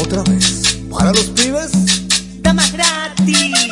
Otra vez, para los pibes, damas gratis.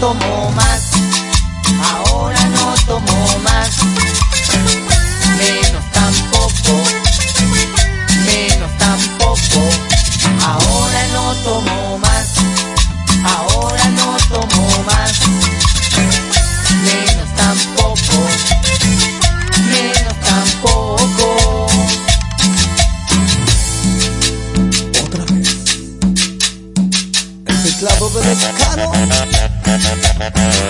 tomo más, ahora no tomo más. Música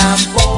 tambor.